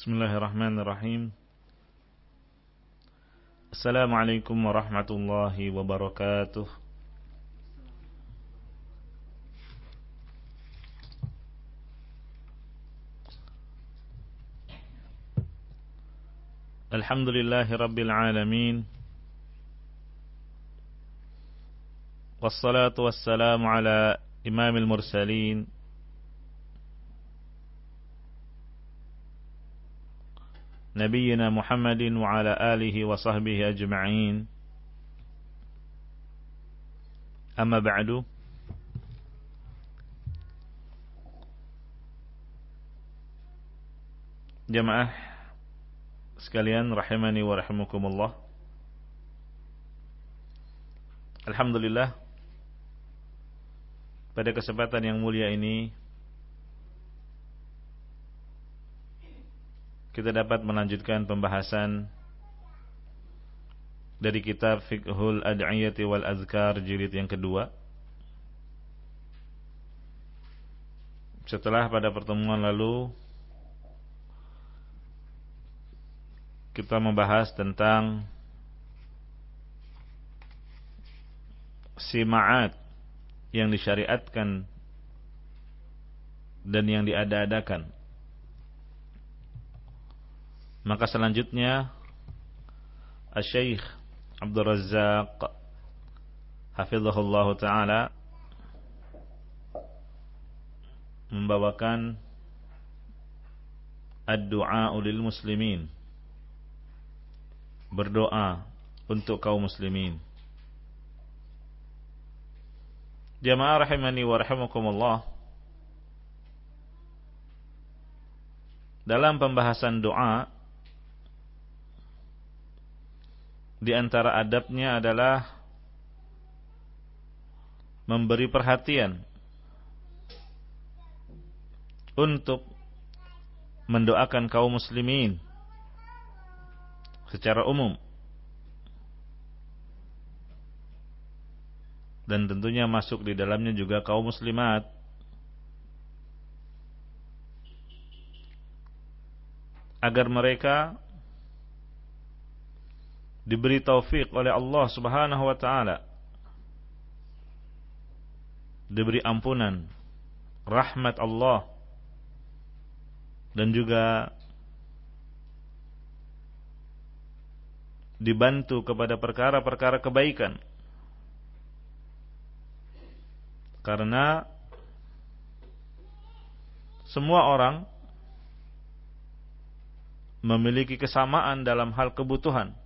بسم الله الرحمن الرحيم السلام عليكم ورحمة الله وبركاته الحمد لله رب العالمين والصلاة والسلام على إمام المرسلين نبينا محمد وعلى آله وصحبه أجمعين أما بعد Jamaah sekalian rahimani wa rahimakumullah Alhamdulillah pada kesempatan yang mulia ini kita dapat melanjutkan pembahasan dari kitab Fiqhul Ad'iyati wal Azkar jilid yang kedua. Setelah pada pertemuan lalu kita membahas tentang simaat yang disyariatkan dan yang diada-adakan maka selanjutnya Asy-Syaikh Abdul Razzaq hafizahullah taala membawakan ad-du'a lil muslimin. Berdoa untuk kaum muslimin. Jamaah rahimani wa rahimakumullah Dalam pembahasan doa di antara adabnya adalah memberi perhatian untuk mendoakan kaum muslimin secara umum. Dan tentunya masuk di dalamnya juga kaum muslimat. Agar mereka diberi taufik oleh Allah Subhanahu wa taala. Diberi ampunan. Rahmat Allah. Dan juga dibantu kepada perkara-perkara kebaikan. Karena semua orang memiliki kesamaan dalam hal kebutuhan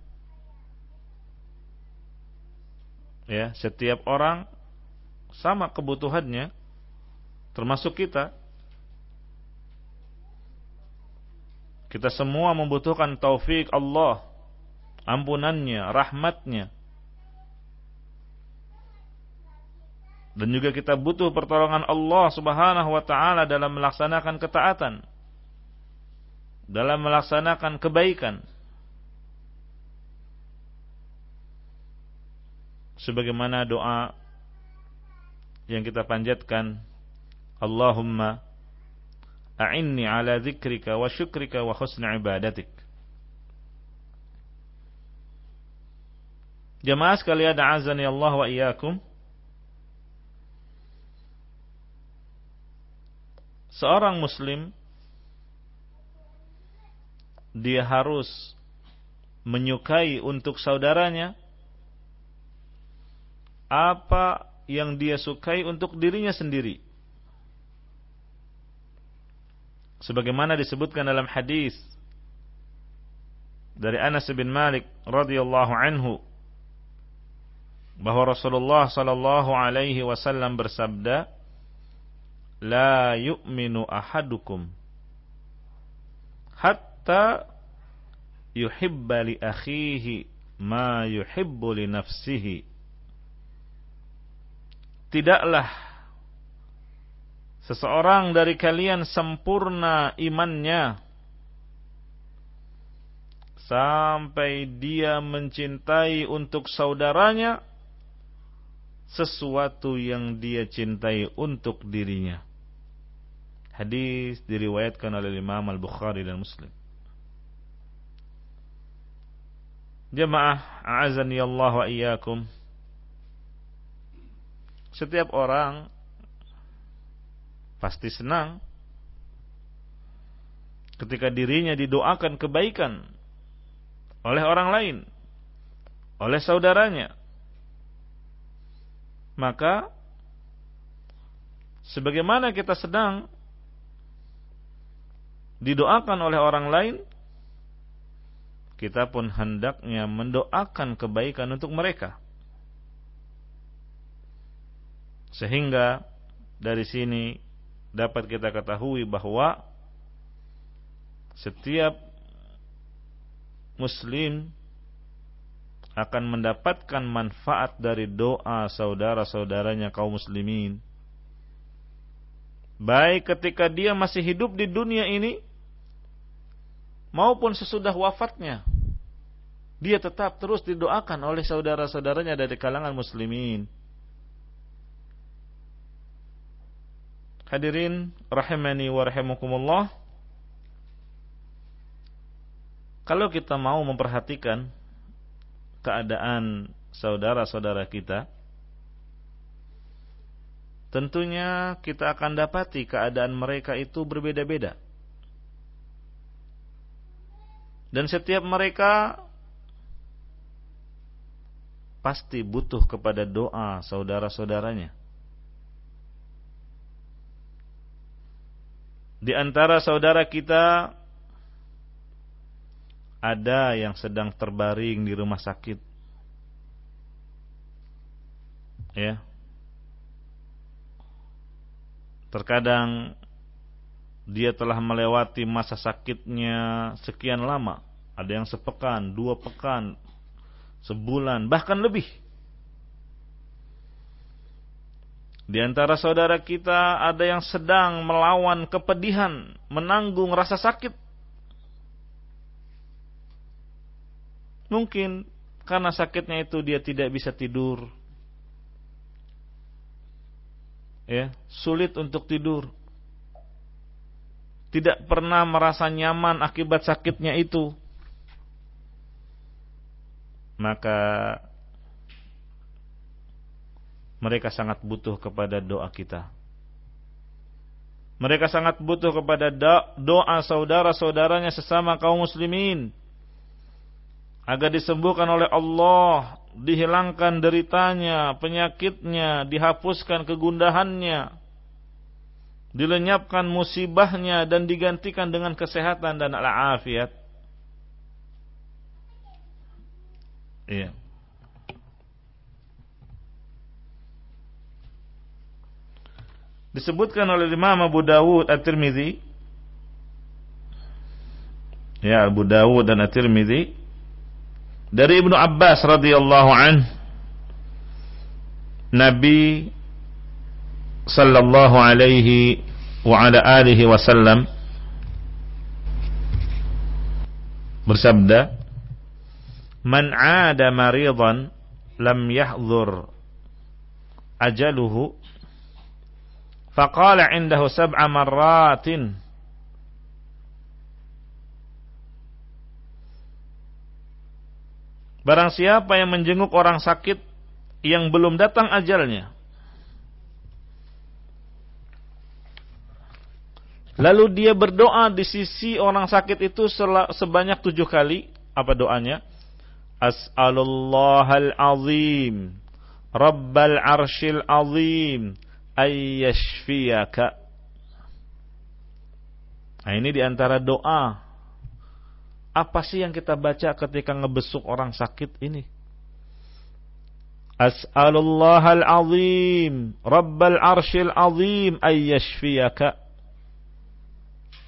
ya setiap orang sama kebutuhannya termasuk kita. Kita semua membutuhkan taufik Allah ampunannya rahmatnya. Dan juga kita butuh pertolongan Allah Subhanahu wa taala dalam melaksanakan ketaatan dalam melaksanakan kebaikan sebagaimana doa yang kita panjatkan. Allahumma a'inni ala dzikrika wa syukrika wa husni ibadatik. Jemaah sekalian azani Allah wa iyyakum. Seorang muslim dia harus menyukai untuk saudaranya apa yang dia sukai untuk dirinya sendiri. Sebagaimana disebutkan dalam hadis dari Anas bin Malik radhiyallahu anhu bahwa Rasulullah sallallahu alaihi wasallam bersabda, "La yu'minu ahadukum hatta yuhibba li akhihi ma yuhibbu li nafsihi." tidaklah seseorang dari kalian sempurna imannya sampai dia mencintai untuk saudaranya sesuatu yang dia cintai untuk dirinya. Hadis diriwayatkan oleh Imam Al-Bukhari dan Muslim. Jemaah, a'azani Allah wa iyyakum. Setiap orang pasti senang ketika dirinya didoakan kebaikan oleh orang lain, oleh saudaranya. Maka sebagaimana kita sedang didoakan oleh orang lain, kita pun hendaknya mendoakan kebaikan untuk mereka. Sehingga dari sini dapat kita ketahui bahwa setiap muslim akan mendapatkan manfaat dari doa saudara-saudaranya kaum muslimin. Baik ketika dia masih hidup di dunia ini maupun sesudah wafatnya. Dia tetap terus didoakan oleh saudara-saudaranya dari kalangan muslimin. Hadirin rahimani wa rahimakumullah. Kalau kita mau memperhatikan keadaan saudara-saudara kita, tentunya kita akan dapati keadaan mereka itu berbeda-beda. Dan setiap mereka pasti butuh kepada doa saudara-saudaranya. Di antara saudara kita ada yang sedang terbaring di rumah sakit. Ya. Terkadang dia telah melewati masa sakitnya sekian lama. Ada yang sepekan, dua pekan, sebulan, bahkan lebih. Di antara saudara kita ada yang sedang melawan kepedihan, menanggung rasa sakit. Mungkin karena sakitnya itu dia tidak bisa tidur. Ya, sulit untuk tidur. Tidak pernah merasa nyaman akibat sakitnya itu. Maka mereka sangat butuh kepada doa kita. Mereka sangat butuh kepada doa saudara-saudaranya sesama kaum muslimin agar disembuhkan oleh Allah, dihilangkan deritanya, penyakitnya, dihapuskan kegundahannya, dilenyapkan musibahnya dan digantikan dengan kesehatan dan al-afiat. Iya. Disebutkan oleh Imam Abu Dawud At-Tirmidzi. Ya Abu Dawud dan At-Tirmidzi. Dari Ibnu Abbas radhiyallahu an. Nabi sallallahu alaihi wa ala alihi wasallam bersabda Man 'ada maridan lam yahdhur ajaluhu فقال indahu sab'a مرات Barang siapa yang menjenguk orang sakit yang belum datang ajalnya. Lalu dia berdoa di sisi orang sakit itu sebanyak tujuh kali. Apa doanya? As'alullahal azim. Rabbal arshil azim ayyashfiyaka. Nah ini di antara doa. Apa sih yang kita baca ketika ngebesuk orang sakit ini? As'alullah al-azim, Rabbal arshil azim, ayyashfiyaka.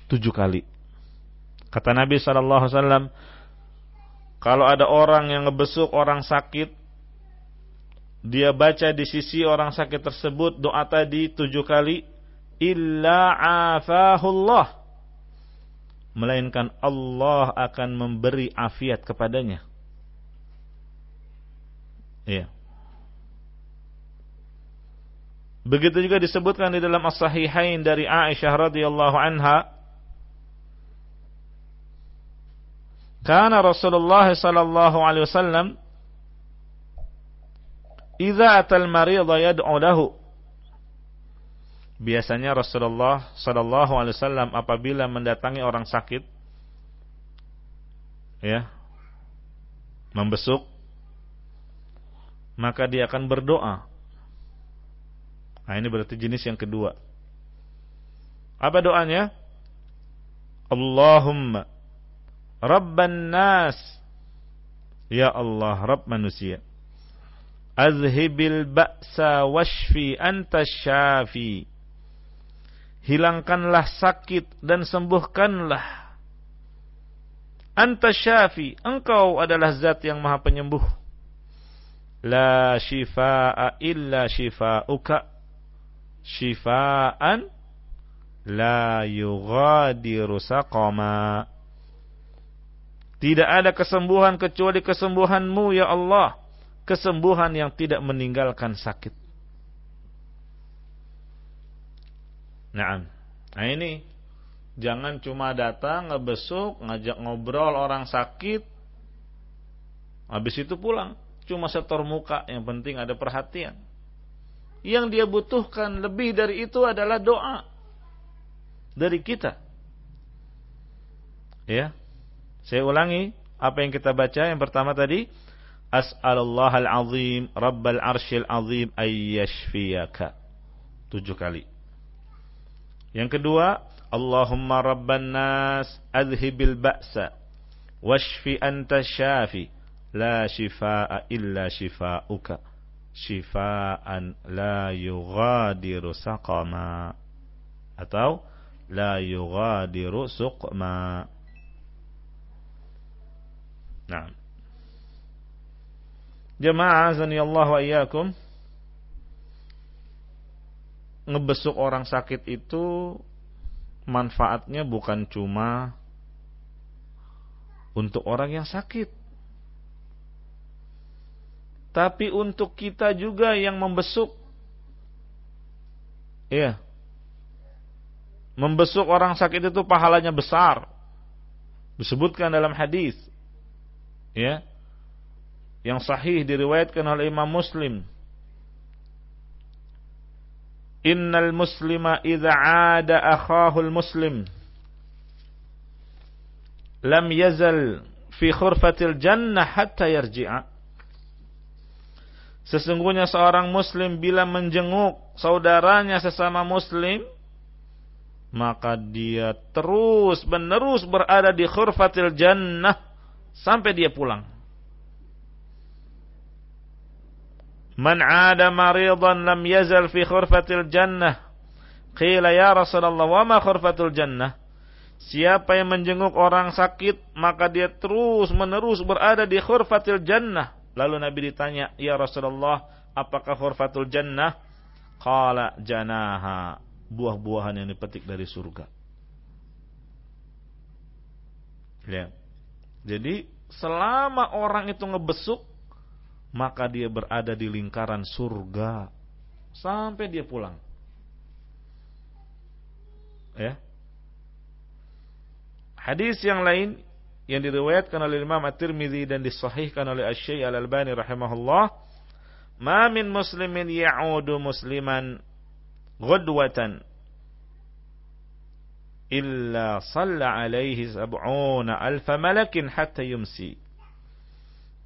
Tujuh kali. Kata Nabi SAW, kalau ada orang yang ngebesuk orang sakit, dia baca di sisi orang sakit tersebut doa tadi tujuh kali illa afahullah melainkan Allah akan memberi afiat kepadanya. Iya. Begitu juga disebutkan di dalam as-sahihain dari Aisyah radhiyallahu anha Karena Rasulullah sallallahu alaihi wasallam idza atal maridha yad'u lahu Biasanya Rasulullah sallallahu alaihi wasallam apabila mendatangi orang sakit ya membesuk maka dia akan berdoa. Nah, ini berarti jenis yang kedua. Apa doanya? Allahumma Rabban nas Ya Allah Rabb manusia Azhibil ba'sa washfi anta syafi. Hilangkanlah sakit dan sembuhkanlah. Anta syafi Engkau adalah zat yang maha penyembuh. La shifa'a illa shifa'uka. Shifa'an La yughadiru saqama. Tidak ada kesembuhan kecuali kesembuhanmu ya Allah. Kesembuhan yang tidak meninggalkan sakit. Nah, nah ini jangan cuma datang ngebesuk, ngajak ngobrol orang sakit, habis itu pulang. Cuma setor muka, yang penting ada perhatian. Yang dia butuhkan lebih dari itu adalah doa dari kita. Ya, saya ulangi apa yang kita baca yang pertama tadi As'alullah al-azim Rabbal arshil azim ayyashfiyaka Tujuh kali Yang kedua Allahumma rabban nas Adhibil ba'sa Washfi anta syafi La shifa'a illa shifa'uka Shifa'an la yughadiru saqama Atau La yughadiru suqma Nah. Jemaah azani Allah wa iyyakum. Ngebesuk orang sakit itu manfaatnya bukan cuma untuk orang yang sakit. Tapi untuk kita juga yang membesuk. Iya. Membesuk orang sakit itu pahalanya besar. Disebutkan dalam hadis ya yang sahih diriwayatkan oleh Imam Muslim. Innal muslima idza 'ada muslim. Lam yazal fi khurfatil jannah hatta yarji'a. Sesungguhnya seorang muslim bila menjenguk saudaranya sesama muslim maka dia terus menerus berada di khurfatil jannah sampai dia pulang. Man 'ada maridan lam yazal fi khurfatil jannah. Qila ya Rasulullah, wa ma khurfatul jannah? Siapa yang menjenguk orang sakit, maka dia terus menerus berada di khurfatil jannah. Lalu Nabi ditanya, "Ya Rasulullah, apakah khurfatul jannah?" Qala janaha, buah-buahan yang dipetik dari surga. Lihat. Jadi selama orang itu ngebesuk maka dia berada di lingkaran surga sampai dia pulang. Ya. Hadis yang lain yang diriwayatkan oleh Imam At-Tirmidzi dan disahihkan oleh Asy-Syaikh Al-Albani rahimahullah, "Ma min muslimin ya'udu musliman ghadwatan illa salla alaihi sab'una alfa malakin hatta yumsi.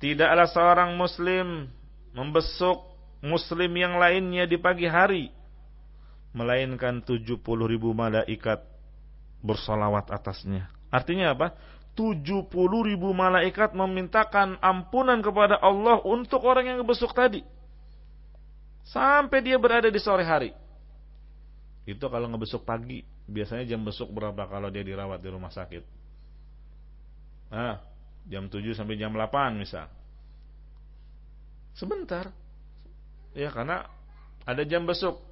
Tidaklah seorang muslim membesuk muslim yang lainnya di pagi hari melainkan 70 ribu malaikat bersolawat atasnya. Artinya apa? 70 ribu malaikat memintakan ampunan kepada Allah untuk orang yang besuk tadi. Sampai dia berada di sore hari. Itu kalau ngebesuk pagi. Biasanya jam besuk berapa kalau dia dirawat di rumah sakit? Nah, jam 7 sampai jam 8 misal. Sebentar. Ya, karena ada jam besuk.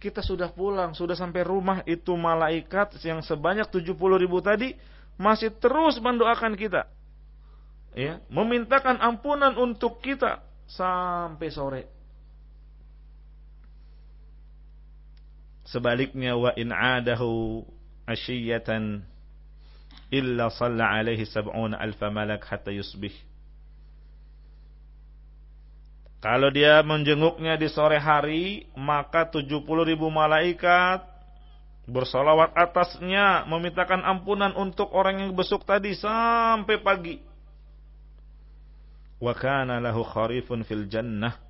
Kita sudah pulang, sudah sampai rumah itu malaikat yang sebanyak 70 ribu tadi masih terus mendoakan kita. Ya, memintakan ampunan untuk kita sampai sore. Sebaliknya wa in adahu asyiyatan illa salla alaihi sab'una alfa malak hatta yusbih. Kalau dia menjenguknya di sore hari, maka 70 ribu malaikat bersolawat atasnya, memintakan ampunan untuk orang yang besuk tadi sampai pagi. Wa kana lahu kharifun fil jannah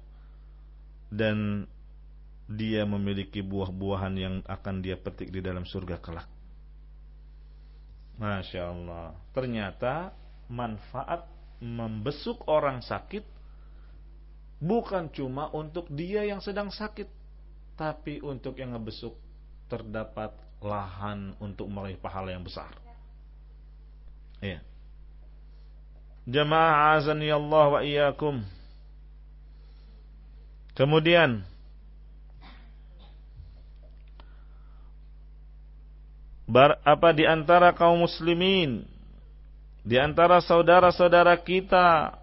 dan dia memiliki buah-buahan yang akan dia petik di dalam surga kelak. Masya Allah. Ternyata manfaat membesuk orang sakit bukan cuma untuk dia yang sedang sakit, tapi untuk yang ngebesuk terdapat lahan untuk meraih pahala yang besar. Ya. Jamaah azani Allah wa iyyakum. Kemudian bar, apa di antara kaum muslimin, di antara saudara-saudara kita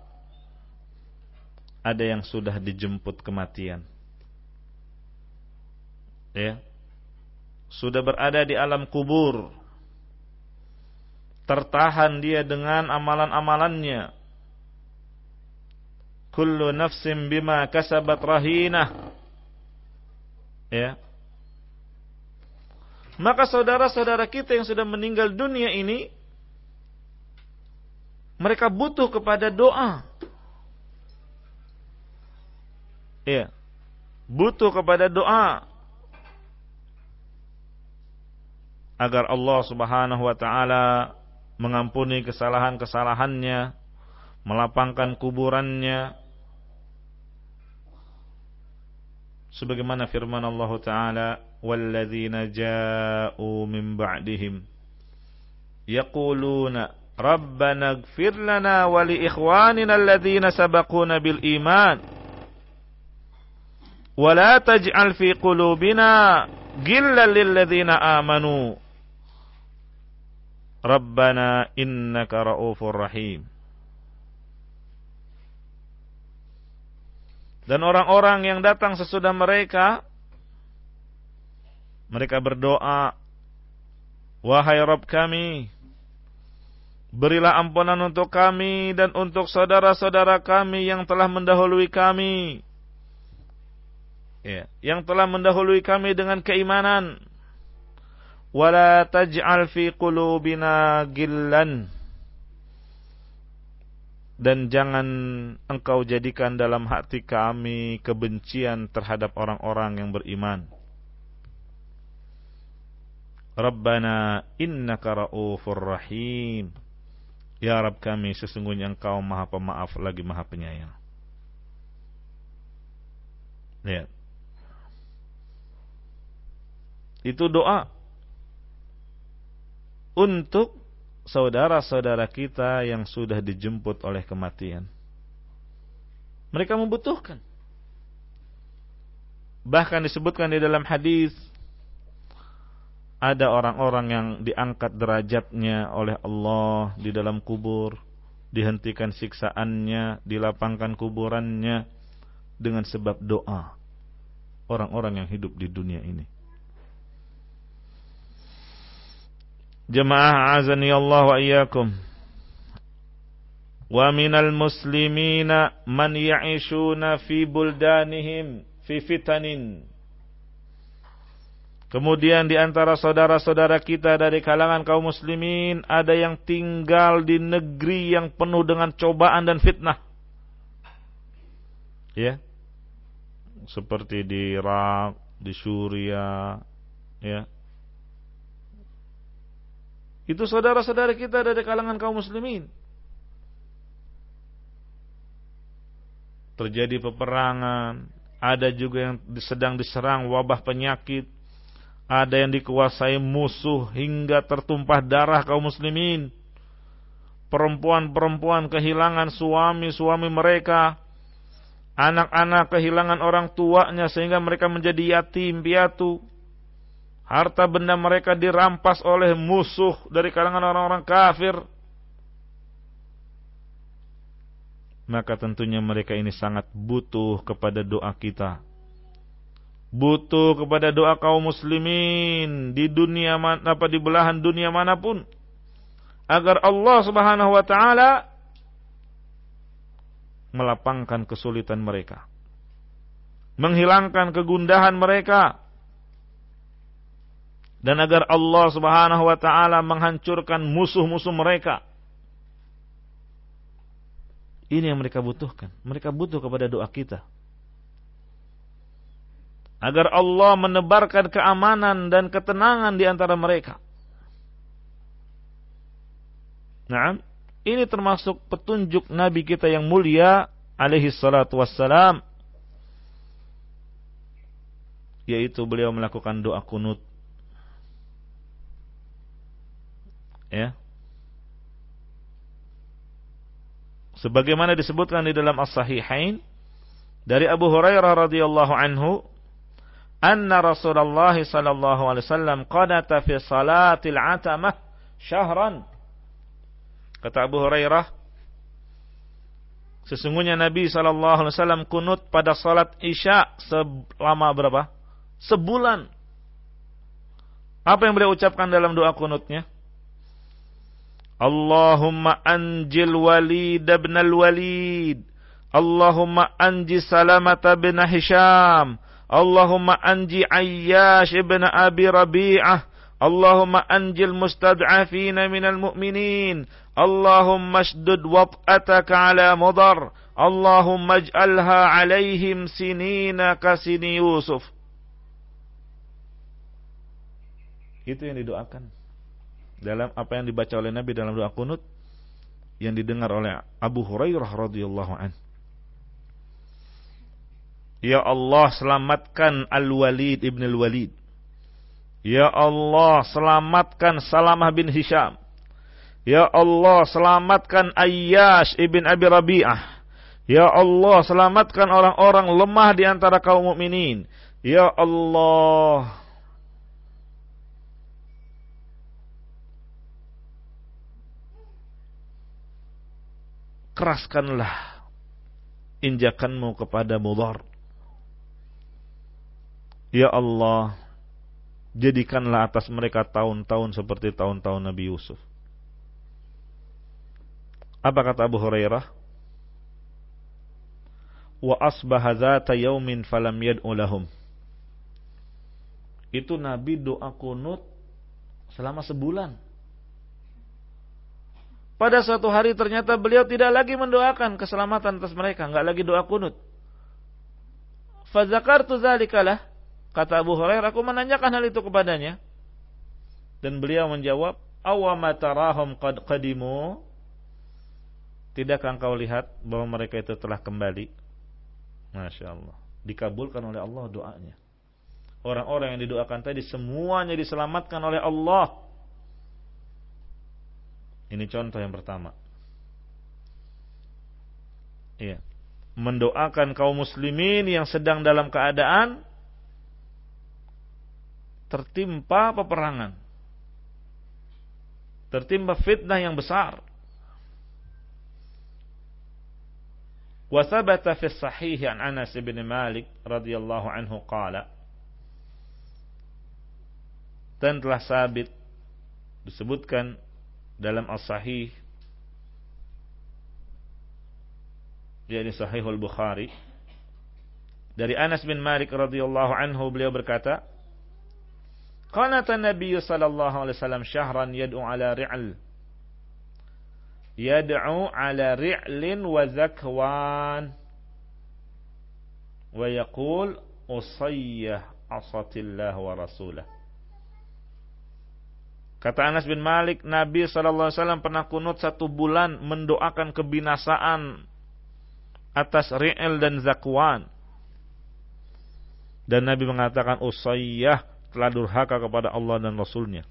ada yang sudah dijemput kematian. Ya. Sudah berada di alam kubur. Tertahan dia dengan amalan-amalannya. Kullu nafsin bima kasabat rahinah. Ya. Maka saudara-saudara kita yang sudah meninggal dunia ini mereka butuh kepada doa. Iya. Butuh kepada doa agar Allah Subhanahu wa taala mengampuni kesalahan-kesalahannya, melapangkan kuburannya. Sebagaimana firman Allah taala, والذين جاءوا من بعدهم يقولون ربنا اغفر لنا ولإخواننا الذين سبقونا بالإيمان ولا تجعل في قلوبنا غلا للذين آمنوا ربنا إنك رؤوف رحيم. Dan orang-orang yang datang sesudah mereka mereka berdoa, Wahai Rabb kami, berilah ampunan untuk kami dan untuk saudara-saudara kami yang telah mendahului kami. Ya, yang telah mendahului kami dengan keimanan. Wala taj'al fi qulubina gillan. Dan jangan engkau jadikan dalam hati kami kebencian terhadap orang-orang yang beriman. Rabbana innaka ra'ufur rahim. Ya Rabb kami sesungguhnya engkau maha pemaaf lagi maha penyayang. Lihat. Itu doa untuk saudara-saudara kita yang sudah dijemput oleh kematian. Mereka membutuhkan. Bahkan disebutkan di dalam hadis ada orang-orang yang diangkat derajatnya oleh Allah di dalam kubur, dihentikan siksaannya, dilapangkan kuburannya dengan sebab doa orang-orang yang hidup di dunia ini. Jemaah azani Allah wa iyyakum. Wa minal muslimina man ya'ishuna fi buldanihim fi fitanin Kemudian di antara saudara-saudara kita dari kalangan kaum muslimin ada yang tinggal di negeri yang penuh dengan cobaan dan fitnah. Ya. Seperti di Irak, di Suria, ya. Itu saudara-saudara kita dari kalangan kaum muslimin. Terjadi peperangan, ada juga yang sedang diserang wabah penyakit, ada yang dikuasai musuh hingga tertumpah darah kaum muslimin. Perempuan-perempuan kehilangan suami-suami mereka. Anak-anak kehilangan orang tuanya sehingga mereka menjadi yatim piatu. Harta benda mereka dirampas oleh musuh dari kalangan orang-orang kafir. Maka tentunya mereka ini sangat butuh kepada doa kita butuh kepada doa kaum muslimin di dunia apa di belahan dunia mana pun agar Allah Subhanahu wa taala melapangkan kesulitan mereka. Menghilangkan kegundahan mereka. Dan agar Allah Subhanahu wa taala menghancurkan musuh-musuh mereka. Ini yang mereka butuhkan. Mereka butuh kepada doa kita. Agar Allah menebarkan keamanan dan ketenangan di antara mereka. Nah, ini termasuk petunjuk Nabi kita yang mulia alaihi salatu wassalam. Yaitu beliau melakukan doa kunut. Ya. Sebagaimana disebutkan di dalam As-Sahihain dari Abu Hurairah radhiyallahu anhu anna Rasulullah sallallahu alaihi wasallam qanata fi salatil atamah syahran Kata Abu Hurairah, sesungguhnya Nabi Shallallahu Alaihi Wasallam kunut pada salat isya selama berapa? Sebulan. Apa yang beliau ucapkan dalam doa kunutnya? Allahumma anjil walid ibn al-walid. Allahumma anji salamata bin Hisham. Allahumma anji ayyash ibn abi rabi'ah. Allahumma anjil mustad'afina minal mu'minin. Allahumma shdud wat'ataka ala mudar. Allahumma ij'alha alaihim sinina kasini Yusuf. Itu yang didoakan. Dalam apa yang dibaca oleh Nabi dalam doa kunut yang didengar oleh Abu Hurairah radhiyallahu an. Ya Allah selamatkan Al-Walid ibn Al-Walid. Ya Allah selamatkan Salamah bin Hisham. Ya Allah selamatkan Ayyash ibn Abi Rabi'ah. Ya Allah selamatkan orang-orang lemah di antara kaum mukminin. Ya Allah keraskanlah injakanmu kepada mudhar. Ya Allah, jadikanlah atas mereka tahun-tahun seperti tahun-tahun Nabi Yusuf. Apa kata Abu Hurairah? Wa asbaha dzata yaumin falam yad'u lahum. Itu Nabi doa kunut selama sebulan. Pada suatu hari ternyata beliau tidak lagi mendoakan keselamatan atas mereka, enggak lagi doa kunut. Fazakartu dzalikalah kata Abu Hurairah aku menanyakan hal itu kepadanya dan beliau menjawab awama tarahum qad qadimu Tidakkah engkau lihat bahwa mereka itu telah kembali? Masya Allah. Dikabulkan oleh Allah doanya. Orang-orang yang didoakan tadi semuanya diselamatkan oleh Allah. Ini contoh yang pertama. Iya. Mendoakan kaum muslimin yang sedang dalam keadaan tertimpa peperangan. Tertimpa fitnah yang besar. وثبت في الصحيح عن أنس بن مالك رضي الله عنه قال dan telah sabit disebutkan dalam as-sahih yakni sahihul Bukhari dari Anas bin Malik radhiyallahu anhu beliau berkata Nabi sallallahu alaihi wasallam syahran yad'u ala ri'al yad'u ala ri'lin wa zakwan. Wa yaqul usayyah asatillah wa rasulah. Kata Anas bin Malik, Nabi SAW pernah kunut satu bulan mendoakan kebinasaan atas Ri'il dan Zakwan. Dan Nabi mengatakan, Usayyah telah durhaka kepada Allah dan Rasulnya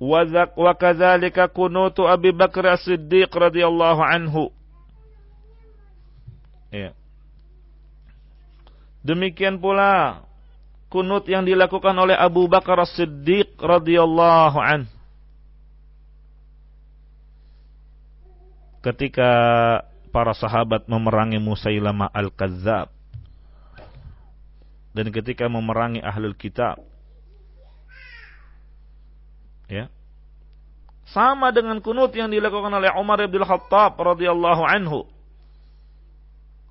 wa kadzalika kunutu Abi Bakar As-Siddiq radhiyallahu anhu. Ya. Demikian pula kunut yang dilakukan oleh Abu Bakar As-Siddiq radhiyallahu an. Ketika para sahabat memerangi Musailamah Al-Kazzab dan ketika memerangi ahlul kitab ya Sama dengan kunut yang dilakukan oleh Umar bin Khattab radhiyallahu anhu.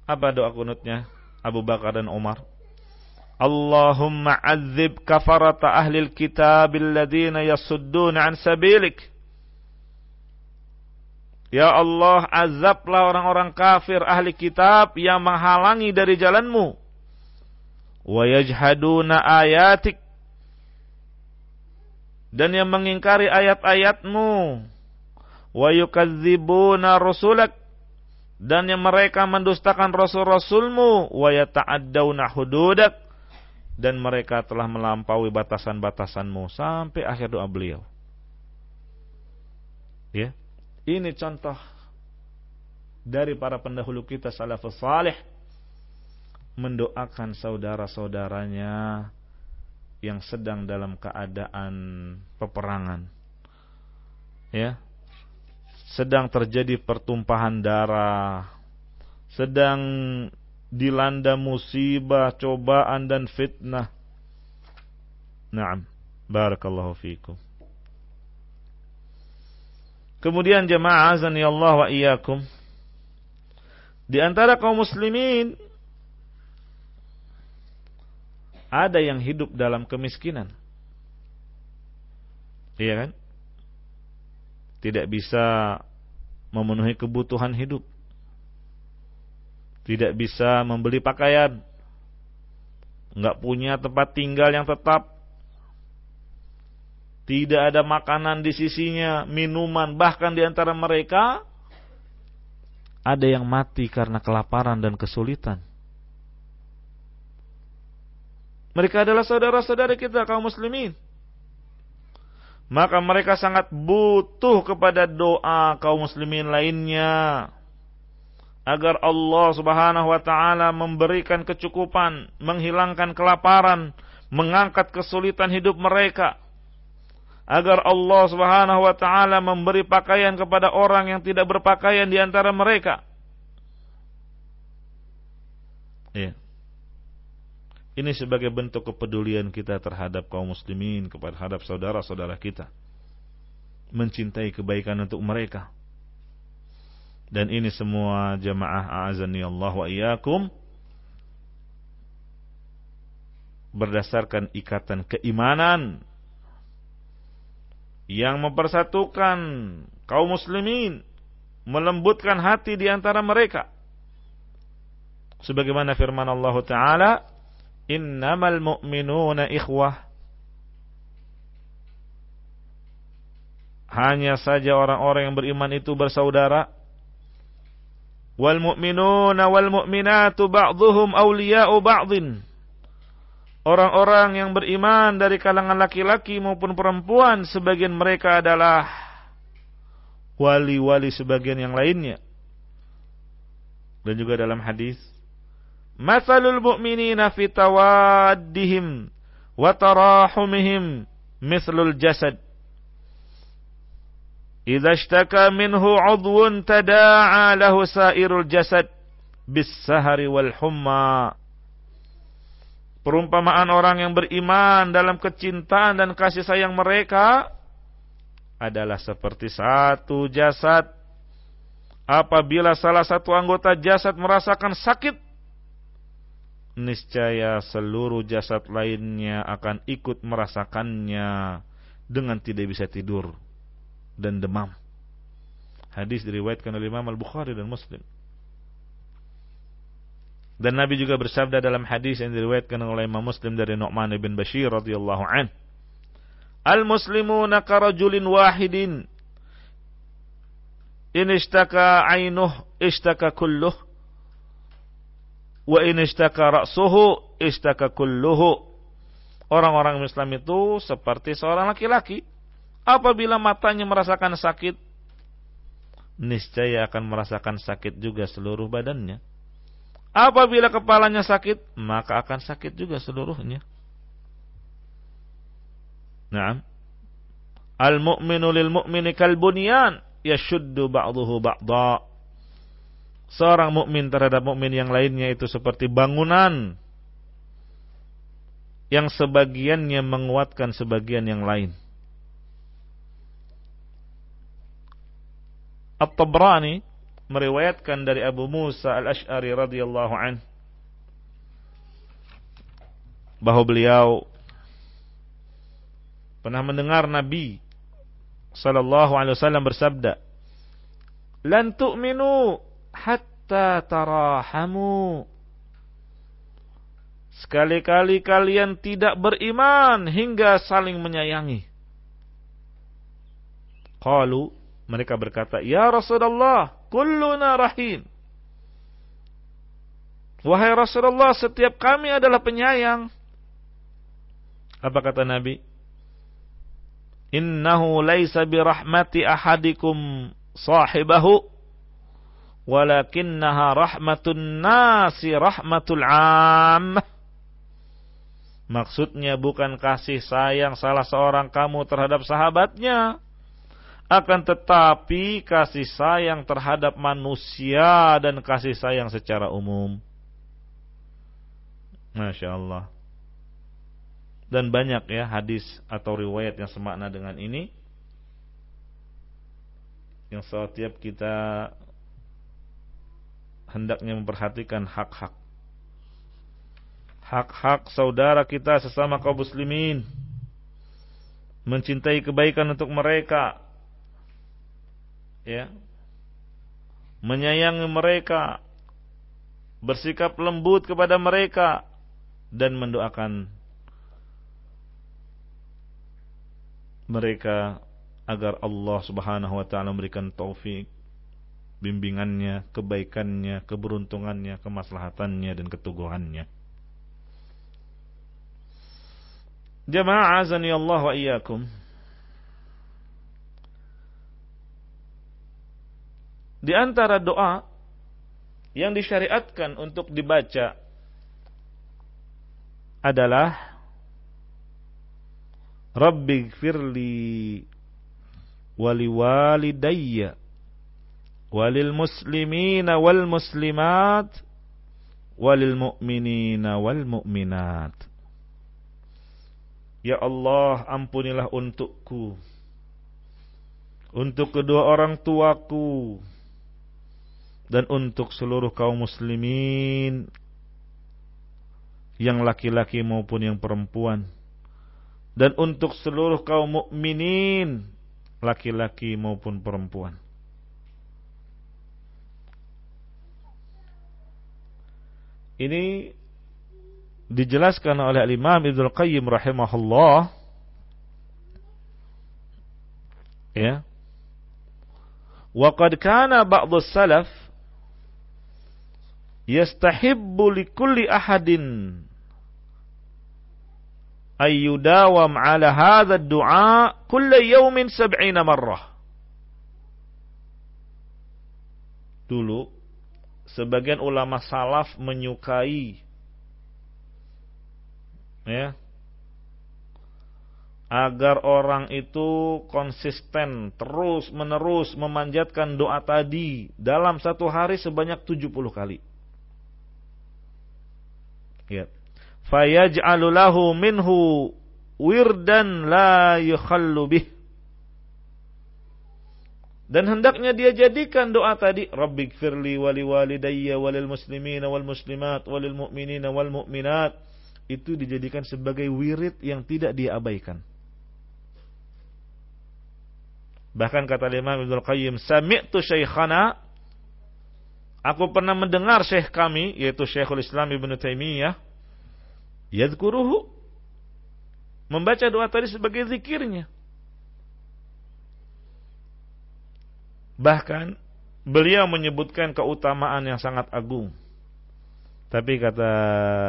Apa doa kunutnya Abu Bakar dan Umar? Allahumma azib kafarata ahli kitab alladhina yasudduna an sabilik. Ya Allah, azablah orang-orang kafir ahli kitab yang menghalangi dari jalanmu. Wa yajhaduna ayatik. Dan yang mengingkari ayat-ayatmu. Wa yukadzibuna rusulak. Dan yang mereka mendustakan rasul-rasulmu. Wa hududak. Dan mereka telah melampaui batasan-batasanmu sampai akhir doa beliau. Ya. Ini contoh dari para pendahulu kita salafus salih mendoakan saudara-saudaranya yang sedang dalam keadaan peperangan. Ya. Sedang terjadi pertumpahan darah. Sedang dilanda musibah, cobaan dan fitnah. Naam. Barakallahu fiikum. Kemudian jemaah azani Allah wa iyyakum. Di antara kaum muslimin ada yang hidup dalam kemiskinan. Iya kan? Tidak bisa memenuhi kebutuhan hidup. Tidak bisa membeli pakaian. Enggak punya tempat tinggal yang tetap. Tidak ada makanan di sisinya, minuman, bahkan di antara mereka ada yang mati karena kelaparan dan kesulitan. Mereka adalah saudara-saudara kita kaum muslimin. Maka mereka sangat butuh kepada doa kaum muslimin lainnya agar Allah Subhanahu wa taala memberikan kecukupan, menghilangkan kelaparan, mengangkat kesulitan hidup mereka. Agar Allah Subhanahu wa taala memberi pakaian kepada orang yang tidak berpakaian di antara mereka. Iya. Ini sebagai bentuk kepedulian kita terhadap kaum muslimin, kepada terhadap saudara-saudara kita. Mencintai kebaikan untuk mereka. Dan ini semua jamaah a'azani Allah wa iyyakum berdasarkan ikatan keimanan yang mempersatukan kaum muslimin, melembutkan hati di antara mereka. Sebagaimana firman Allah Ta'ala, innamal mu'minuna ikhwah hanya saja orang-orang yang beriman itu bersaudara. Wal mu'minuna wal mu'minatu ba'dhuhum awliya'u ba'dhin orang-orang yang beriman dari kalangan laki-laki maupun perempuan sebagian mereka adalah wali-wali sebagian yang lainnya. Dan juga dalam hadis Mathalul mu'minina fi tawaddihim wa tarahumihim mithlul jasad. Idza ishtaka minhu 'udwun tada'a lahu sairul jasad bis sahari wal humma. Perumpamaan orang yang beriman dalam kecintaan dan kasih sayang mereka adalah seperti satu jasad. Apabila salah satu anggota jasad merasakan sakit, niscaya seluruh jasad lainnya akan ikut merasakannya dengan tidak bisa tidur dan demam. Hadis diriwayatkan oleh Imam Al-Bukhari dan Muslim. Dan Nabi juga bersabda dalam hadis yang diriwayatkan oleh Imam Muslim dari Nu'man bin Bashir radhiyallahu an. Al-muslimuna karajulin wahidin. In ishtaka ainuh ishtaka kulluh Wa in istaka ra'suhu istaka kulluhu. Orang-orang Islam itu seperti seorang laki-laki. Apabila matanya merasakan sakit, niscaya akan merasakan sakit juga seluruh badannya. Apabila kepalanya sakit, maka akan sakit juga seluruhnya. Naam. Al-mu'minu lil mu'mini kal bunyan yashuddu ba'dahu ba'dha seorang mukmin terhadap mukmin yang lainnya itu seperti bangunan yang sebagiannya menguatkan sebagian yang lain. At-Tabrani meriwayatkan dari Abu Musa Al-Asy'ari radhiyallahu an bahwa beliau pernah mendengar Nabi sallallahu alaihi wasallam bersabda, "Lan tu'minu hatta tarahamu." Sekali-kali kalian tidak beriman hingga saling menyayangi. Qalu mereka berkata, "Ya Rasulullah, kulluna rahim." Wahai Rasulullah, setiap kami adalah penyayang. Apa kata Nabi? Innahu laisa birahmati ahadikum sahibahu walakinnaha rahmatun nasi rahmatul ammah. Maksudnya bukan kasih sayang salah seorang kamu terhadap sahabatnya, akan tetapi kasih sayang terhadap manusia dan kasih sayang secara umum. Masya Allah. Dan banyak ya hadis atau riwayat yang semakna dengan ini yang setiap kita hendaknya memperhatikan hak-hak. Hak-hak saudara kita sesama kaum muslimin. Mencintai kebaikan untuk mereka. Ya. Menyayangi mereka. Bersikap lembut kepada mereka. Dan mendoakan mereka agar Allah Subhanahu wa taala memberikan taufik bimbingannya, kebaikannya, keberuntungannya, kemaslahatannya dan keteguhannya. Jamaah azani Allah wa iyyakum. Di antara doa yang disyariatkan untuk dibaca adalah Rabbi gfirli wali walidayya walil muslimina wal muslimat walil mu'minina wal mu'minat. Ya Allah ampunilah untukku. Untuk kedua orang tuaku. Dan untuk seluruh kaum muslimin. Yang laki-laki maupun yang perempuan. Dan untuk seluruh kaum mukminin laki-laki maupun perempuan. Ini dijelaskan oleh Imam Ibnu Qayyim rahimahullah ya. Wa qad salaf yastahibbu likulli ahadin ayyudawam ala hadha du'a kulla yawmin sab'ina marrah. Dulu sebagian ulama salaf menyukai ya agar orang itu konsisten terus menerus memanjatkan doa tadi dalam satu hari sebanyak 70 kali. Ya fayaj'alu lahu minhu wirdan la yukhallu bih dan hendaknya dia jadikan doa tadi Rabbighfirli wali walidayya walil muslimina wal muslimat walil mu'minina wal mu'minat. Itu dijadikan sebagai wirid yang tidak diabaikan bahkan kata Imam Ibnu Qayyim sami'tu syaikhana aku pernah mendengar syekh kami yaitu Syekhul Islam Ibnu Taimiyah yadkuruhu membaca doa tadi sebagai zikirnya bahkan beliau menyebutkan keutamaan yang sangat agung. Tapi kata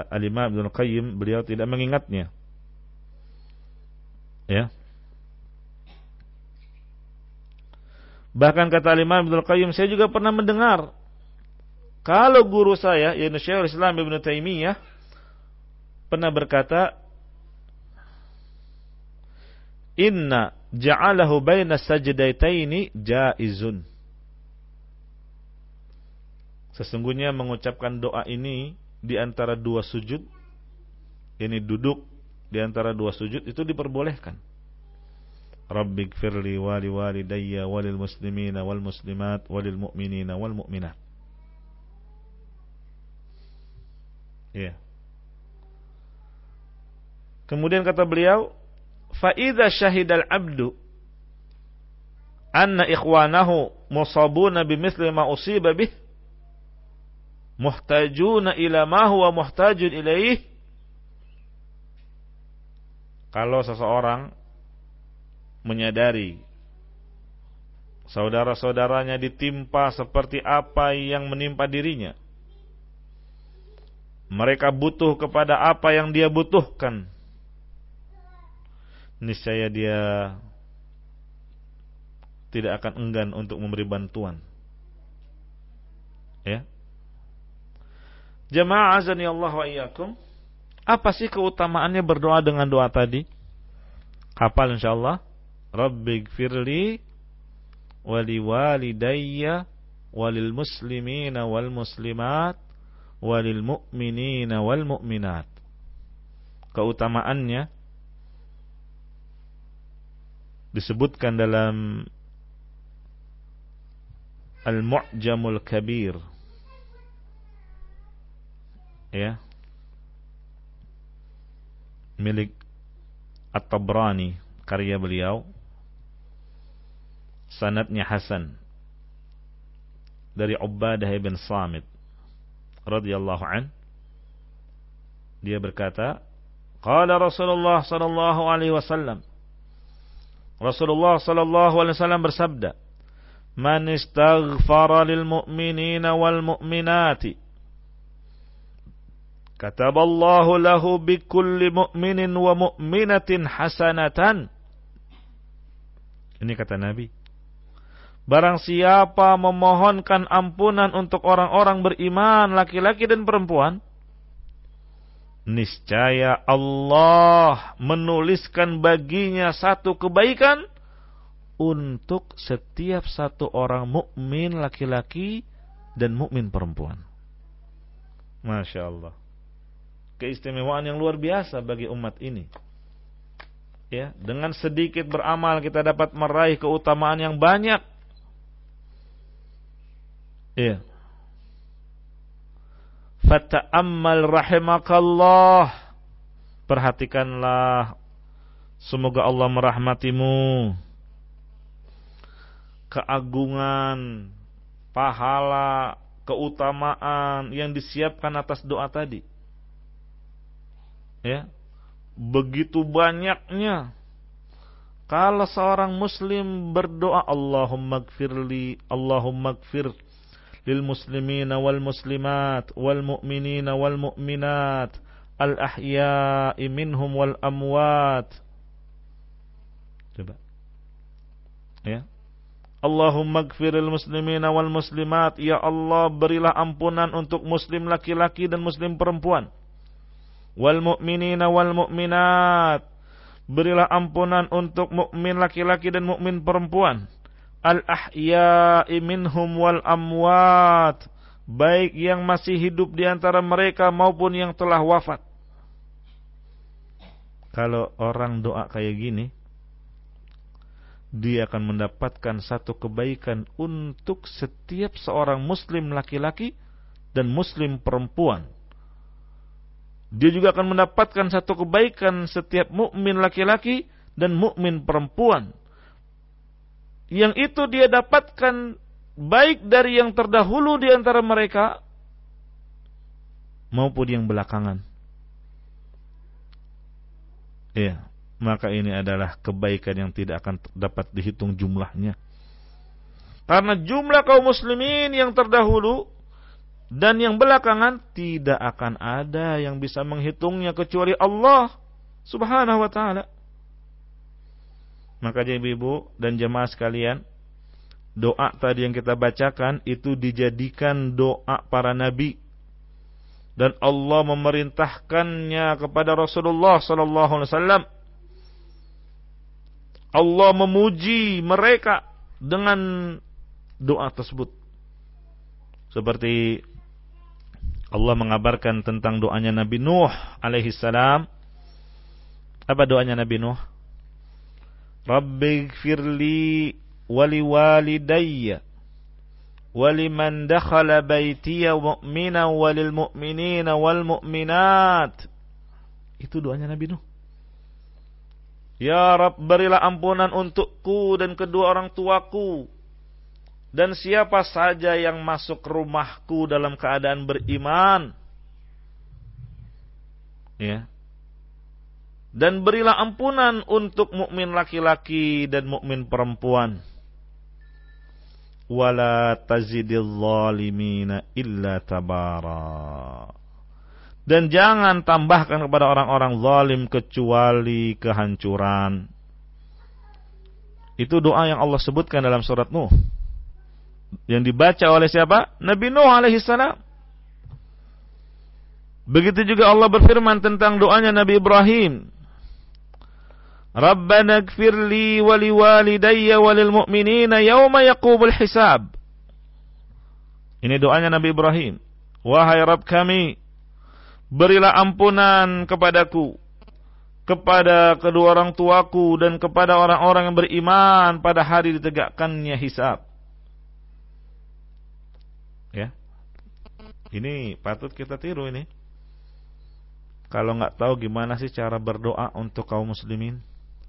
Al-Imam Ibnu Qayyim beliau tidak mengingatnya. Ya. Bahkan kata Al-Imam Ibnu Qayyim saya juga pernah mendengar kalau guru saya yaitu Syekhul Islam Ibnu Taimiyah pernah berkata Inna ja'alahu baina sajdaitaini jaizun Sesungguhnya mengucapkan doa ini di antara dua sujud ini duduk di antara dua sujud itu diperbolehkan. Rabbi gfirli wali walidayya walil muslimina wal muslimat walil mu'minina wal mu'minat. Ya. Kemudian kata beliau, fa idza syahidal abdu anna ikhwanahu musabuna bimithli ma bih muhtajuna ila ma huwa muhtajun ilaih kalau seseorang menyadari saudara-saudaranya ditimpa seperti apa yang menimpa dirinya mereka butuh kepada apa yang dia butuhkan niscaya dia tidak akan enggan untuk memberi bantuan. Ya. Jemaah azani Allah wa iyyakum. Apa sih keutamaannya berdoa dengan doa tadi? Hafal insyaallah. Rabbighfirli wali walidayya walil muslimina wal muslimat walil mu'minina wal mu'minat. Keutamaannya disebutkan dalam Al-Mu'jamul Kabir. Ya. Milik At-Tabrani karya beliau. Sanadnya Hasan. Dari Ubadah bin Samit. Radhiyallahu an. Dia berkata qala Rasulullah sallallahu alaihi wasallam Rasulullah sallallahu alaihi wasallam bersabda man istaghfara lil mu'minina wal mu'minati kataballahu lahu bikulli mu'minin wa mu'minatin hasanatan. Ini kata Nabi. Barang siapa memohonkan ampunan untuk orang-orang beriman laki-laki dan perempuan niscaya Allah menuliskan baginya satu kebaikan untuk setiap satu orang mukmin laki-laki dan mukmin perempuan. Masya Allah. Keistimewaan yang luar biasa bagi umat ini. Ya, dengan sedikit beramal kita dapat meraih keutamaan yang banyak. Ya. Fata'ammal rahimakallah. Perhatikanlah semoga Allah merahmatimu keagungan, pahala, keutamaan yang disiapkan atas doa tadi. Ya. Begitu banyaknya kalau seorang muslim berdoa Allahumma gfirli Allahumma gfir lil muslimina wal muslimat wal mu'minina wal mu'minat al ahya'i minhum wal amwat ya Allahumma gfiril muslimina wal muslimat. Ya berilah ampunan untuk muslim laki-laki dan muslim perempuan. Wal mu'minina wal mu'minat. Berilah ampunan untuk mukmin laki-laki dan mukmin perempuan. Al ahya'i minhum wal amwat. Baik yang masih hidup di antara mereka maupun yang telah wafat. Kalau orang doa kayak gini, dia akan mendapatkan satu kebaikan untuk setiap seorang muslim laki-laki dan muslim perempuan. Dia juga akan mendapatkan satu kebaikan setiap mukmin laki-laki dan mukmin perempuan. Yang itu dia dapatkan baik dari yang terdahulu di antara mereka maupun yang belakangan. Iya maka ini adalah kebaikan yang tidak akan dapat dihitung jumlahnya. Karena jumlah kaum muslimin yang terdahulu dan yang belakangan tidak akan ada yang bisa menghitungnya kecuali Allah Subhanahu wa taala. Maka ibu-ibu dan jemaah sekalian, doa tadi yang kita bacakan itu dijadikan doa para nabi dan Allah memerintahkannya kepada Rasulullah sallallahu alaihi wasallam Allah memuji mereka dengan doa tersebut. Seperti Allah mengabarkan tentang doanya Nabi Nuh alaihi salam. Apa doanya Nabi Nuh? Rabbi gfirli wali walidayya baitiya mu'mina walil mu'minina wal mu'minat. Itu doanya Nabi Nuh. Ya Rab, berilah ampunan untukku dan kedua orang tuaku. Dan siapa saja yang masuk rumahku dalam keadaan beriman. Ya, dan berilah ampunan untuk mukmin laki-laki dan mukmin perempuan. Wala tazidil zalimina illa tabara. Dan jangan tambahkan kepada orang-orang zalim kecuali kehancuran. Itu doa yang Allah sebutkan dalam surat Nuh. Yang dibaca oleh siapa? Nabi Nuh alaihi salam. Begitu juga Allah berfirman tentang doanya Nabi Ibrahim Rabbana gfir li wa liwalidayya walil mu'minina yawma yaqubul hisab. Ini doanya Nabi Ibrahim. Wahai Rabb kami, berilah ampunan kepadaku, kepada kedua orang tuaku dan kepada orang-orang yang beriman pada hari ditegakkannya hisab. Ya. Ini patut kita tiru ini. Kalau nggak tahu gimana sih cara berdoa untuk kaum muslimin,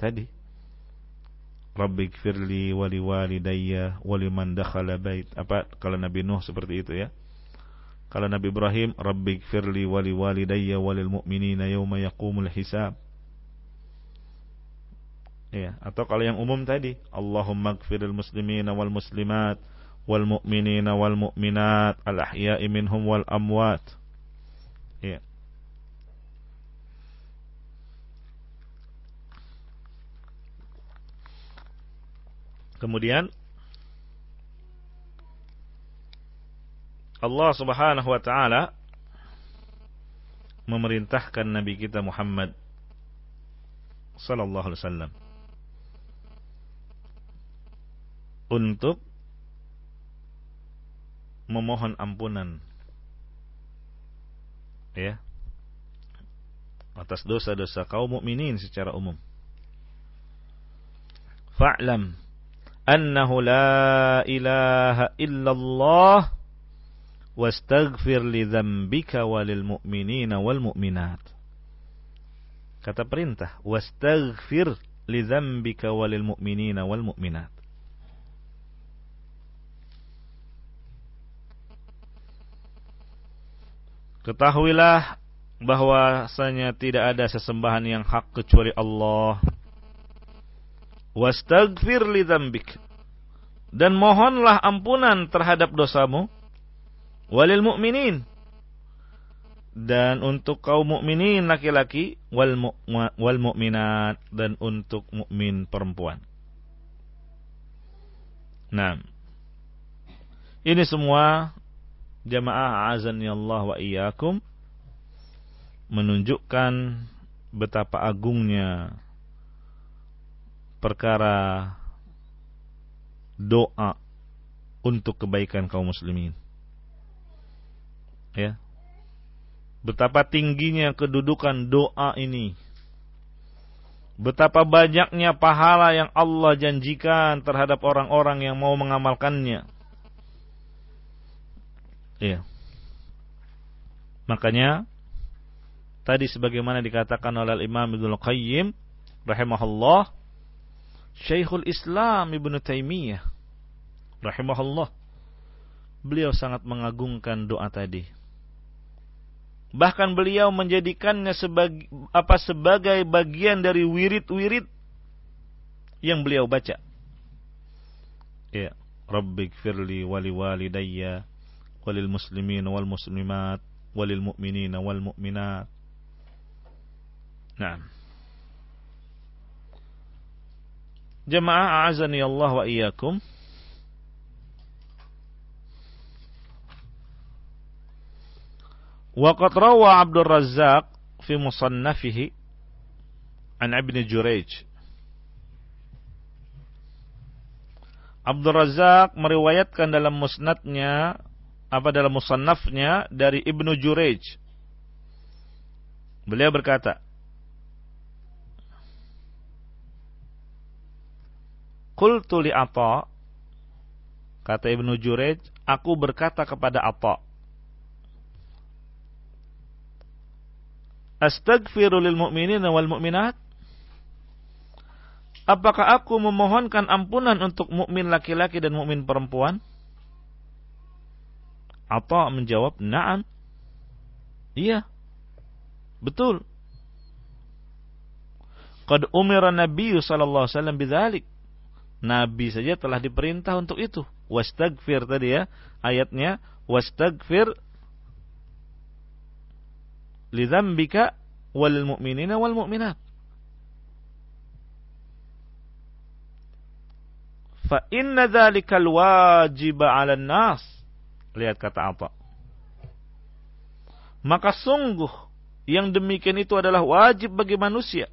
tadi. Rabbi gfirli wali walidayya wali man dakhala bait. Apa? Kalau Nabi Nuh seperti itu ya. Kalau Nabi Ibrahim Rabbi gfirli wali walidayya walil mu'minina yawma yaqumul hisab. Ya atau kalau yang umum tadi Allahumma gfiril muslimina wal muslimat wal mu'minina wal mu'minat al ahya'i minhum wal amwat ya Kemudian Allah Subhanahu wa taala memerintahkan nabi kita Muhammad sallallahu alaihi wasallam untuk memohon ampunan ya atas dosa-dosa kaum mukminin secara umum. Fa'lam annahu la ilaha illallah wastaghfir li dzambika walil mu'minina wal mu'minat. Kata perintah, wastaghfir li dzambika walil mu'minina wal mu'minat. Ketahuilah bahwasanya tidak ada sesembahan yang hak kecuali Allah Li dzambik. Dan mohonlah ampunan terhadap dosamu. Walil mu'minin. Dan untuk kaum mukminin laki-laki wal wal mu'minat. Dan untuk mukmin perempuan. Nah, ini semua jamaah azani Allah wa iyyakum. Menunjukkan betapa agungnya perkara doa untuk kebaikan kaum muslimin. Ya. Betapa tingginya kedudukan doa ini. Betapa banyaknya pahala yang Allah janjikan terhadap orang-orang yang mau mengamalkannya. Ya. Makanya tadi sebagaimana dikatakan oleh Imam Ibnu Qayyim rahimahullah Syekhul Islam Ibnu Taimiyah rahimahullah beliau sangat mengagungkan doa tadi. Bahkan beliau menjadikannya sebagai apa sebagai bagian dari wirid-wirid yang beliau baca. Ya, Rabbik firli wali walidayya walil muslimin wal muslimat walil mu'minin wal mu'minat. Nah, Jemaah azani Allah wa iyyakum. Waqad rawa Abdul Razzaq fi musannafihi an Ibn Jurayj. Abdul Razzaq meriwayatkan dalam musnadnya apa dalam musannafnya dari Ibnu Jurayj. Beliau berkata, qultu li Atha kata Ibnu Jurej aku berkata kepada Atha Astaghfiru lil wal mu'minat Apakah aku memohonkan ampunan untuk mukmin laki-laki dan mukmin perempuan? Atha menjawab, "Na'am." Iya. Betul. Qad umira Nabi sallallahu alaihi wasallam bidzalik. Nabi saja telah diperintah untuk itu. Wastagfir tadi ya, ayatnya wastagfir lidzambika wal mu'minina wal mu'minat. Fa inna dzalikal wajiba 'alan nas. Lihat kata apa? Maka sungguh yang demikian itu adalah wajib bagi manusia.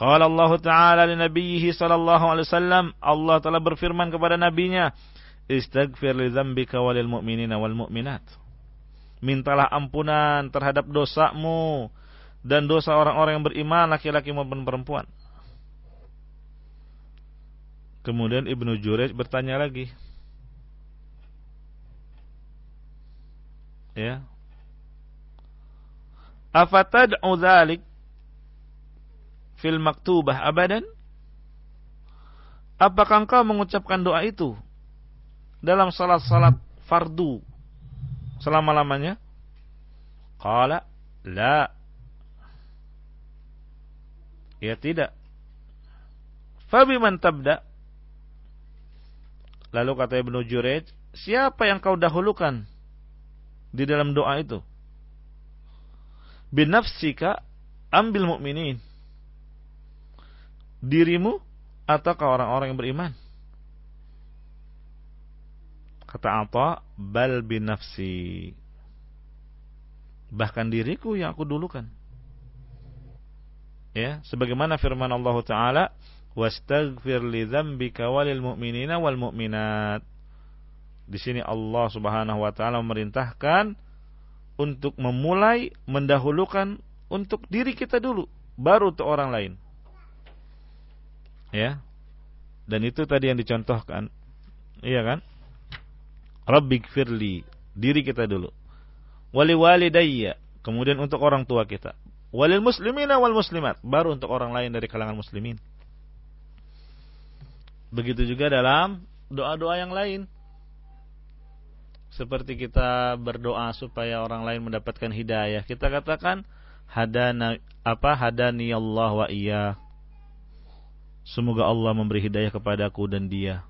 Qala Allah Ta'ala li nabiyhi sallallahu alaihi wasallam, Allah telah berfirman kepada nabinya, "Istaghfir li dzambika walil mu'minina wal mu'minat." Mintalah ampunan terhadap dosamu dan dosa orang-orang yang beriman laki-laki maupun perempuan. Kemudian Ibnu Jurej bertanya lagi. Ya. Afatad'u dzalik fil maktubah abadan? Apakah engkau mengucapkan doa itu dalam salat-salat fardu selama-lamanya? Qala la. Ya tidak. Fabiman tabda? Lalu kata Ibnu Jurej, siapa yang kau dahulukan di dalam doa itu? Binafsika ambil mukminin. Dirimu atau ke orang-orang yang beriman? Kata apa? Bal binafsi. Bahkan diriku yang aku dulukan. Ya, sebagaimana firman Allah Taala, wastaghfir li dzambika walil mu'minina wal mu'minat. Di sini Allah Subhanahu wa taala memerintahkan untuk memulai mendahulukan untuk diri kita dulu, baru untuk orang lain. Ya. Dan itu tadi yang dicontohkan. Iya kan? Rabbighfirli, diri kita dulu. Wali walidayya, kemudian untuk orang tua kita. Walil muslimina wal muslimat, baru untuk orang lain dari kalangan muslimin. Begitu juga dalam doa-doa yang lain. Seperti kita berdoa supaya orang lain mendapatkan hidayah. Kita katakan hadana apa hadani Allah wa iya. Semoga Allah memberi hidayah kepadaku dan dia.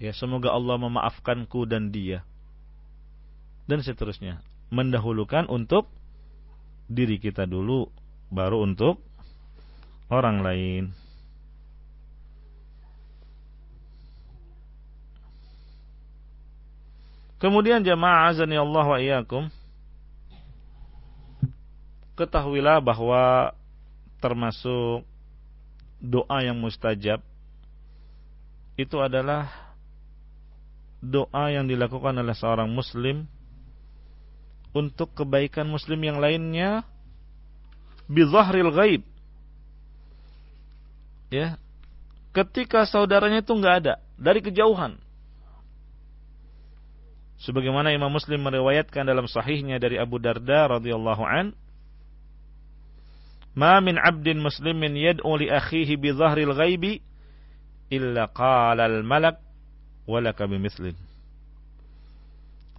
Ya, semoga Allah memaafkanku dan dia. Dan seterusnya. Mendahulukan untuk diri kita dulu, baru untuk orang lain. Kemudian jamaah azani Allah wa iyyakum ketahuilah bahwa termasuk doa yang mustajab itu adalah doa yang dilakukan oleh seorang muslim untuk kebaikan muslim yang lainnya bizahril ghaib. Ya ketika saudaranya itu nggak ada dari kejauhan. Sebagaimana Imam Muslim meriwayatkan dalam sahihnya dari Abu Darda radhiyallahu an Ma min 'abdin muslimin yad'u li akhihi bi dhahril ghaibi illa qala al malak bimithlin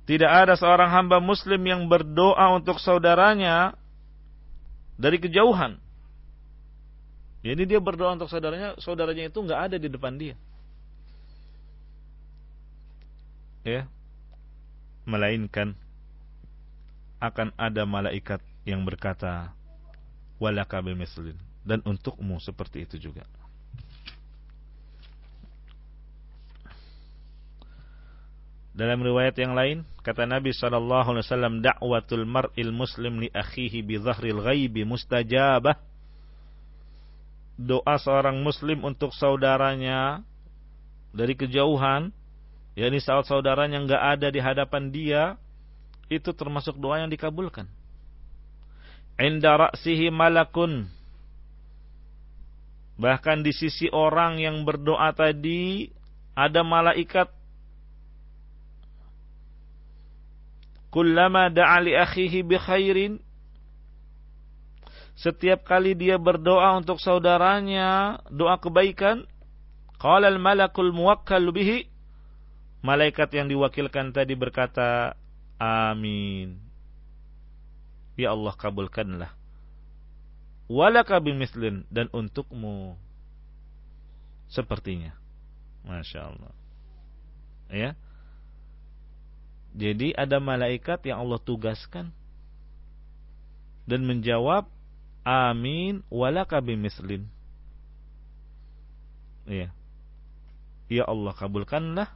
Tidak ada seorang hamba muslim yang berdoa untuk saudaranya dari kejauhan. Jadi dia berdoa untuk saudaranya, saudaranya itu nggak ada di depan dia. Ya, melainkan akan ada malaikat yang berkata walaka bimislin dan untukmu seperti itu juga. Dalam riwayat yang lain kata Nabi sallallahu alaihi wasallam da'watul mar'il muslim li akhihi bi dhahril ghaibi mustajabah. Doa seorang muslim untuk saudaranya dari kejauhan yakni saat saudaranya nggak ada di hadapan dia itu termasuk doa yang dikabulkan inda ra'sihi malakun. Bahkan di sisi orang yang berdoa tadi ada malaikat. Kullama da'a li akhihi bi khairin. Setiap kali dia berdoa untuk saudaranya doa kebaikan qala al malakul muwakkal bihi. Malaikat yang diwakilkan tadi berkata amin ya Allah kabulkanlah. Walaka bimislin dan untukmu. Sepertinya. Masya Allah. Ya. Jadi ada malaikat yang Allah tugaskan. Dan menjawab amin walaka bimislin. Iya. Ya Allah kabulkanlah.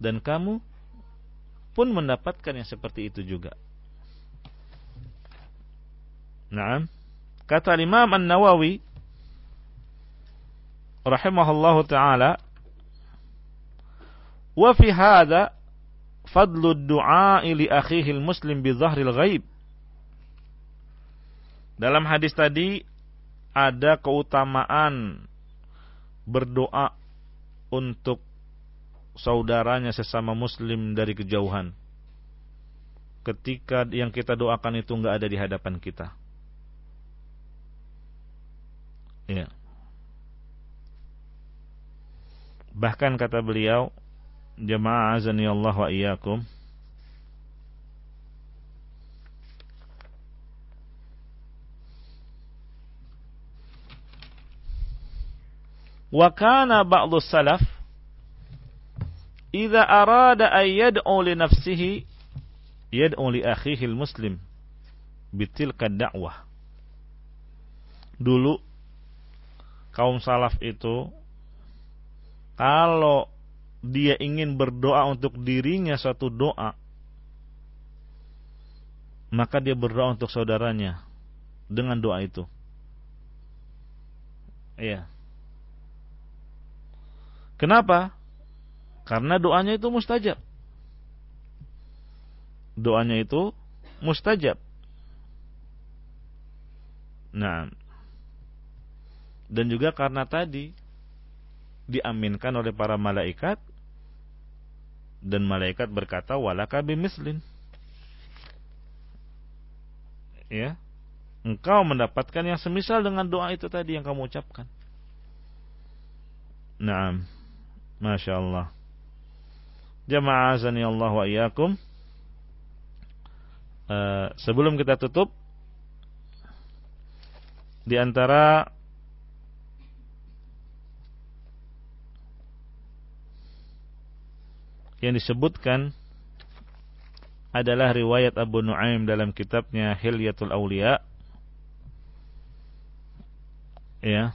Dan kamu pun mendapatkan yang seperti itu juga. Naam. Kata Imam An-Nawawi rahimahullahu taala wa fi hadha fadlu du'a li akhihi muslim bi dhahril ghaib. Dalam hadis tadi ada keutamaan berdoa untuk saudaranya sesama muslim dari kejauhan. Ketika yang kita doakan itu enggak ada di hadapan kita. Ya. Bahkan kata beliau, Jemaah azani Allah wa iyyakum. Wa kana ba'dhu salaf idza arada an yad'u li nafsihi yad'u li akhihi al-muslim bitilka da'wah. Dulu kaum salaf itu kalau dia ingin berdoa untuk dirinya suatu doa, maka dia berdoa untuk saudaranya dengan doa itu. Iya. Kenapa? Karena doanya itu mustajab. Doanya itu mustajab. Nah, dan juga karena tadi diaminkan oleh para malaikat dan malaikat berkata walaka bimislin ya. Engkau mendapatkan yang semisal dengan doa itu tadi yang kamu ucapkan. Naam. Masya Allah Jamaah azani Allah wa iyakum uh, Sebelum kita tutup Di antara yang disebutkan adalah riwayat Abu Nuaim dalam kitabnya Hilyatul Aulia ya.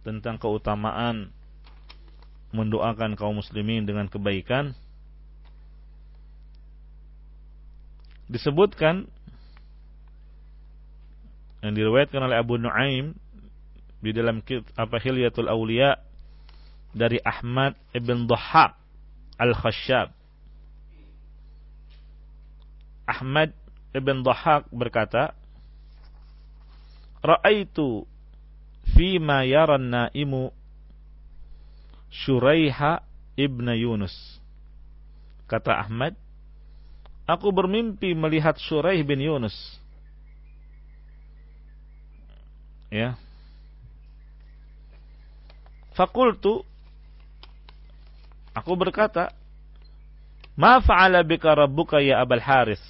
Tentang keutamaan mendoakan kaum muslimin dengan kebaikan. Disebutkan yang diriwayatkan oleh Abu Nuaim di dalam apa Hilyatul Aulia dari Ahmad ibn Dhahab Al-Khashab. Ahmad ibn Dhahab berkata, Ra'aitu fima yaran naimu Shuraiha ibn Yunus. Kata Ahmad, aku bermimpi melihat Shuraih bin Yunus. Ya. Fakultu Aku berkata, "Ma fa'ala bika rabbuka ya Abul Haris?"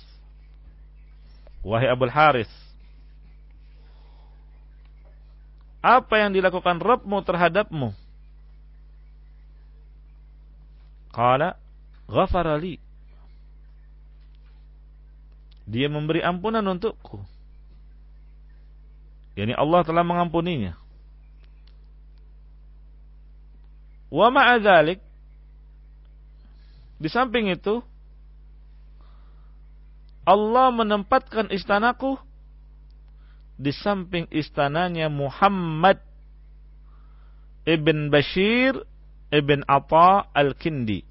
Wahai Abul Haris, apa yang dilakukan Rabbmu terhadapmu? Qala, ghafara li. Dia memberi ampunan untukku. Yani Allah telah mengampuninya. Wa ma'adzalik di samping itu, Allah menempatkan istanaku di samping istananya Muhammad ibn Bashir ibn Atta al-Kindi.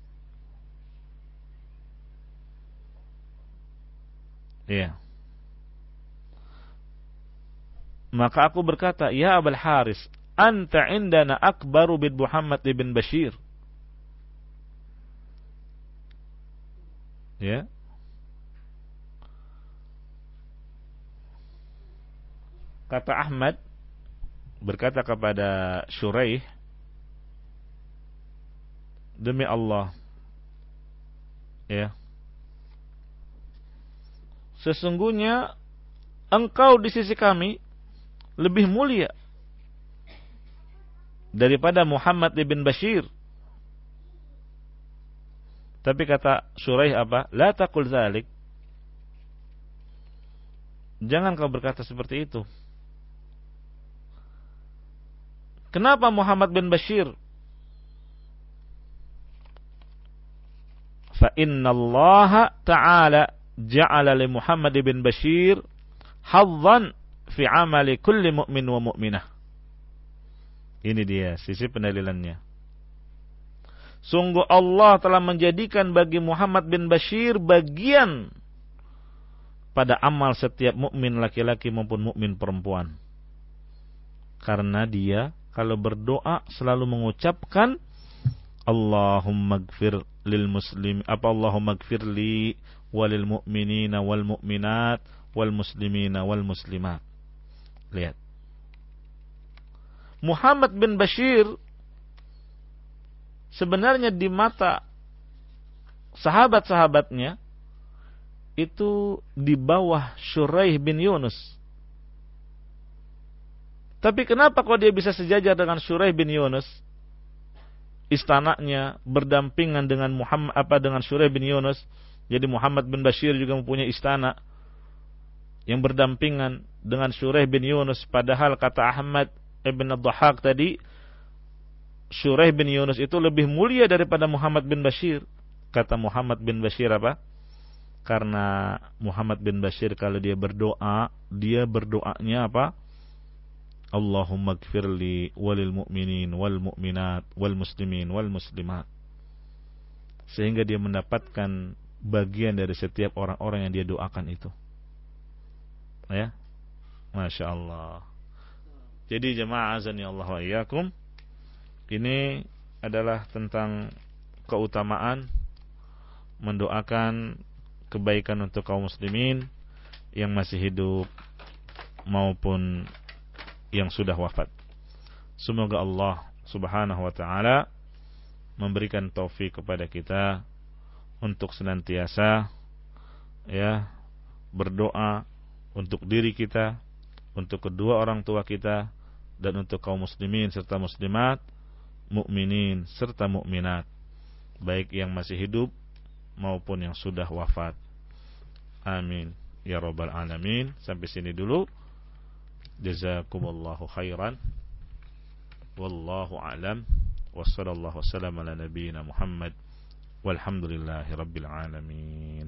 Ya. Maka aku berkata, "Ya Abul Haris, anta indana akbaru bin Muhammad ibn Bashir." Ya. Kata Ahmad berkata kepada Syuraih, "Demi Allah, ya. Sesungguhnya engkau di sisi kami lebih mulia daripada Muhammad ibn Bashir. Tapi kata Suraih apa? La taqul zalik. Jangan kau berkata seperti itu. Kenapa Muhammad bin Bashir? Fa inna Allah ta'ala ja'ala li Muhammad bin Bashir hadzan fi amali kulli mu'min wa mu'minah. Ini dia sisi pendalilannya. Sungguh Allah telah menjadikan bagi Muhammad bin Bashir bagian pada amal setiap mukmin laki-laki maupun mukmin perempuan. Karena dia kalau berdoa selalu mengucapkan Allahumma gfir lil muslim apa Allahumma gfir li walil mu'minina wal mu'minat wal muslimina wal muslimat. Lihat. Muhammad bin Bashir sebenarnya di mata sahabat-sahabatnya itu di bawah Shuraih bin Yunus. Tapi kenapa kok dia bisa sejajar dengan Shuraih bin Yunus? Istananya berdampingan dengan Muhammad apa dengan Shuraih bin Yunus. Jadi Muhammad bin Bashir juga mempunyai istana yang berdampingan dengan Shuraih bin Yunus padahal kata Ahmad ibn Dhahak tadi Shuraih bin Yunus itu lebih mulia daripada Muhammad bin Bashir. Kata Muhammad bin Bashir apa? Karena Muhammad bin Bashir kalau dia berdoa dia berdoanya apa? Allahumma gfirli walil mu'minin wal mu'minat wal muslimin wal muslimat. Sehingga dia mendapatkan bagian dari setiap orang-orang yang dia doakan itu. Ya? Masya Allah. Jadi jemaah azan ya Allah wa iyyakum ini adalah tentang keutamaan mendoakan kebaikan untuk kaum muslimin yang masih hidup maupun yang sudah wafat. Semoga Allah Subhanahu wa taala memberikan taufik kepada kita untuk senantiasa ya berdoa untuk diri kita, untuk kedua orang tua kita, dan untuk kaum muslimin serta muslimat, mukminin serta mukminat, baik yang masih hidup maupun yang sudah wafat. Amin ya rabbal alamin. Sampai sini dulu. Jazakumullahu khairan. Wallahu alam. Wassallallahu wasallam ala nabiyyina Muhammad. Walhamdulillahi rabbil alamin.